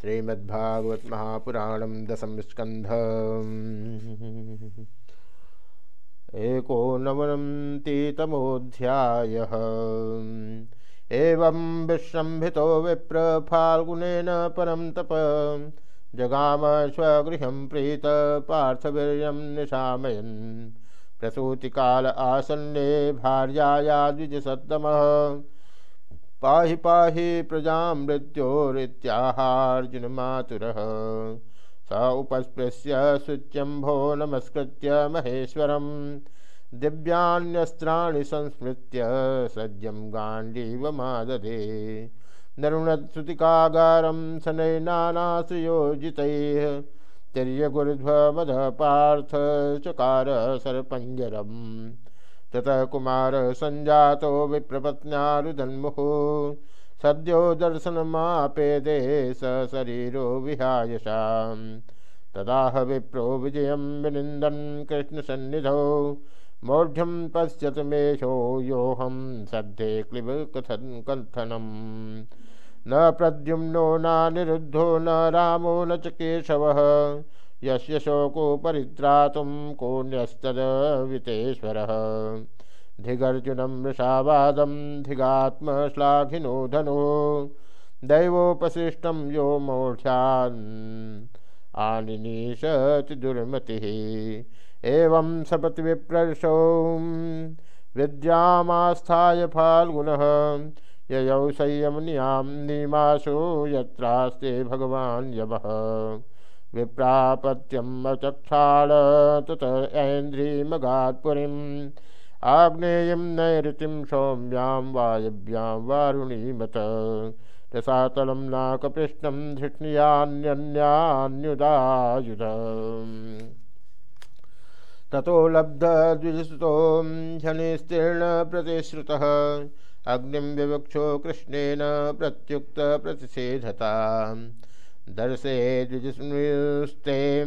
श्रीमद्भागवत महापुराण दशम स्कंध एकोनवनतितमोध्याय एवं विश्रम्भितो विप्र फाल्गुनेन परम तप। जगाम स्वगृह प्रीत पार्थवीर्यं निशामयन्। प्रसूतिकाल आसन्ने भार्याया द्विजसत्तमः पाहि पाहि प्रजा मृत्योरित्याहार्जुन मातुर। स उपस्पृश्य शुच्यंभो नमस्कृत्य महेश्वरं दिव्यान्यस्त्राणि संस्मृत्य सज्जं गाण्डीवमादधे नरुणश्रुतिकागारं शनैनानाश्रयोजितैः तिर्यगुरुध्वमदः पार्थ चकार सर्पञ्जरम्। ततः कुमार संजातो विप्रपत्न्यारुदन्मुः सद्यो दर्शनमापेदे स शरीरो विहायशाम्। तदाह विप्रो विजयं विनिन्दन् कृष्णसन्निधौ। मौढ्यं पश्यत मेषो योऽहं सद्धे क्लिब कथन् कथनम् न प्रद्युम्नो नानिरुद्धो न रामो न च केशवः। यस्य शोको परित्रातुं कोऽन्यस्तदवितेश्वरः धिगर्जुनं वृषावादं धिगात्मश्लाघिनो धनु। दैवोपशिष्टं यो मौढ्यान् आनिनीशति दुर्मतिः एवं सपति विप्रर्षौ विद्यामास्थाय फाल्गुनः। ययौ संयमनियाँ निमाशो यत्रास्ते भगवान् यमः। विप्रापत्यम अचक्षाल तत ऐन्द्रीमगात्पुरीम् आग्नेयं नैऋतिं सौम्यां वायव्यां वारुणीमत। रसातलं नाकपृष्ठं धृष्णीयान्यन्यान्युदायुध। ततो लब्धद्विजसुतो झनिस्तीर्णप्रतिश्रुतः अग्निं विवक्षो कृष्णेन प्रत्युक्तप्रतिषेधता दर्शे द्विजस्ते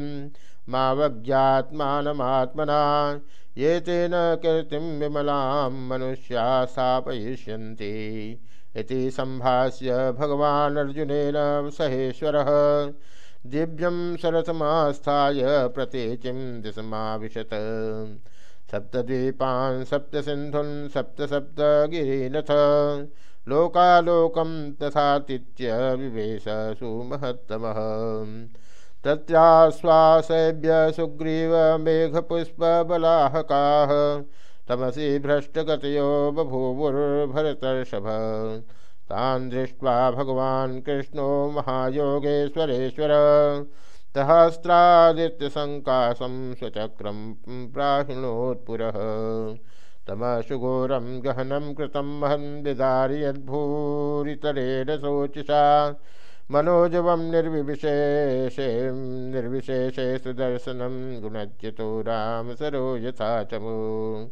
मावज्ञात्मानमात्मना ये तेन कीर्तिं विमलां मनुष्या स्थापयिष्यन्ति इति सम्भाष्य भगवान् अर्जुनेन सहेश्वरः। दिव्यं सरसमास्थाय प्रतीचिं दिशमाविशत सप्तद्वीपान् सप्तसिन्धुन् सप्त सप्तगिरिनथ लोकालोकं तथातीत्य विवेश सुमहत्तमः। तत्राश्वासेभ्य सुग्रीव मेघपुष्पबलाहकाः। तमसि भ्रष्टगतयो बभूवुर्भरतर्षभ। तान् दृष्ट्वा भगवान् कृष्णो महायोगेश्वरेश्वर। सहस्रादित्यसङ्काशं स्वचक्रं प्राहिणोत्पुरः तमशुघोरं गहनं कृतं महन् विदार्यद्भूरितरेण शोचिषा। मनोजवं निर्विशेषे निर्विशेषे सुदर्शनं गुणच्युतो रामसरो यथा चमु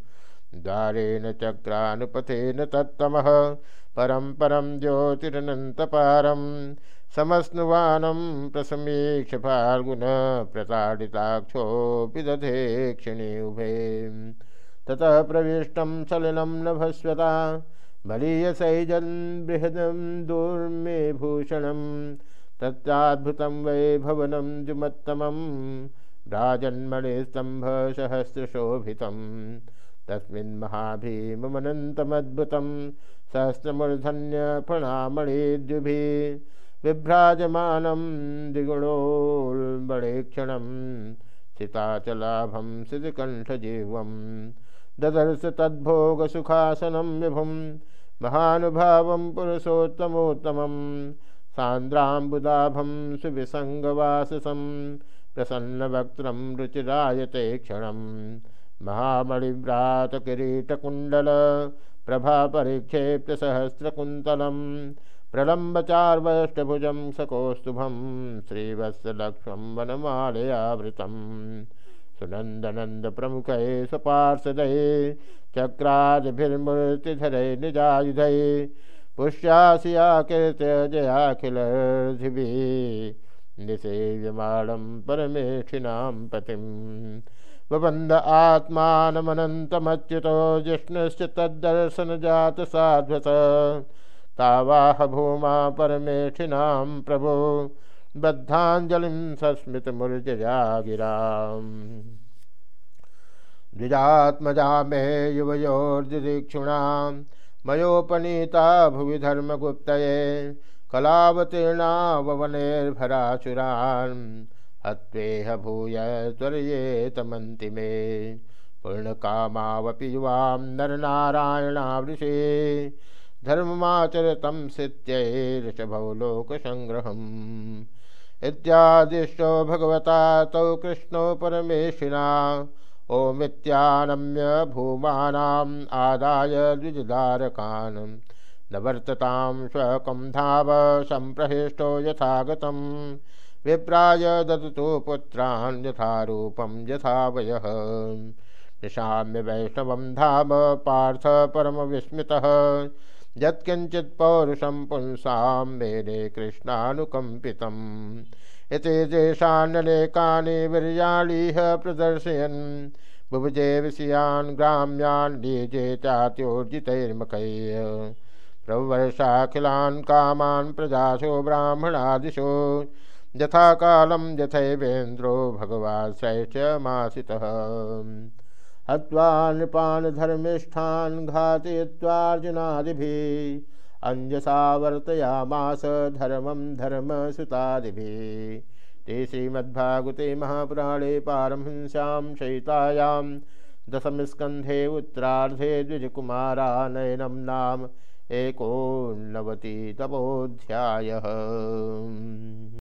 द्वारेण चक्रानुपथेन तत्तमः, परं परं ज्योतिरनन्तपारं समस्नुवानं प्रसमीक्ष फाल्गुन प्रताडिताक्षोऽपि दधे क्षिणी उभे। ततः प्रविष्टं सलिलं नभस्वता बलीयसैजन् बृहदं दूर्मे भूषणं तत्राद्भुतं वै भवनं जुमत्तमं राजन्मणिस्तम्भसहस्रशोभितं तस्मिन् महाभीममनन्तमद्भुतं सहस्रमूर्धन्यप्रणामणिद्युभिः विभ्राजमानं द्विगुणोल्बणेक्षणं सिताचलाभं सिद्धकण्ठजीवम् ददर्श तद्भोगसुखासनं विभुं महानुभावं पुरुषोत्तमोत्तमं सान्द्राम्बुदाभं सुविसङ्गवाससं प्रसन्नवक्त्रं रुचिरायते क्षणं महामणिव्रातकिरीटकुण्डल प्रभापरिक्षेप्यसहस्रकुन्तलं प्रलम्बचार्वष्टभुजं सकौस्तुभं श्रीवत्सलक्ष्मं वनमालयावृतम् सुनंदनंद प्रमुख स्वपार्षदये चक्रादिभिर्मूर्तिधरे निजायुधये पुष्यासियाकृत जयाखिलर्धिभिः निसेव्यमाणं परमेक्षिणां पतिं। बबन्ध आत्मानमनन्तमच्युतो जिष्णुश्च तद्दर्शनजातसाध्वस। तावाह भूमा परमेक्षिणां प्रभो। बद्धांजलिं सस्मितमुर्जया गिरा द्विजात्मजा मे युवयोर्दिदीक्षुणा मयोपनीता भुवि धर्मगुप्तये कलावतीर्णा ववनेर्भराचुरान् हत्वेह भूय त्वरयेतमन्ति मे पूर्णकामावपि युवां नरनारायणावृषे धर्ममाचरतं सित्यैर्षभौ लोकसङ्ग्रहम् इत्यादिष्टो भगवता तौ कृष्णौ परमेशिना ओमित्यानम्य भूमानाम् आदाय द्विजदारकान्। न वर्ततां स्वकं धाव सम्प्रहिष्टो यथागतम्। विप्राय ददतु पुत्रान् यथारूपं यथा वयः निशाम्य वैष्णवं धाम पार्थ परमविस्मितः। यत्किञ्चित् पौरुषं पुंसां मेने कृष्णानुकम्पितम्। इति देशान्यनेकानि वीर्याणीह प्रदर्शयन्। बुभुजे विषयान् ग्राम्यान् लीजे चात्योर्जितैर्मकैः प्रवर्षाखिलान् कामान् प्रजासो ब्राह्मणादिशो यथा कालं यथैवेन्द्रो भगवान् श्रैष्ठमासितः हत्वा नृपान् धर्मिष्ठान् घातयित्वार्जुनादिभिः। अञ्जसा वर्तयामास धर्म धर्मसुतादिभिः। ते श्रीमद्भागवते महापुराणे पारमहंस्यां शयितायां दशमस्कन्धे उत्तरार्धे द्विजकुमारानयनं नाम एकोनवतितमोऽध्यायः।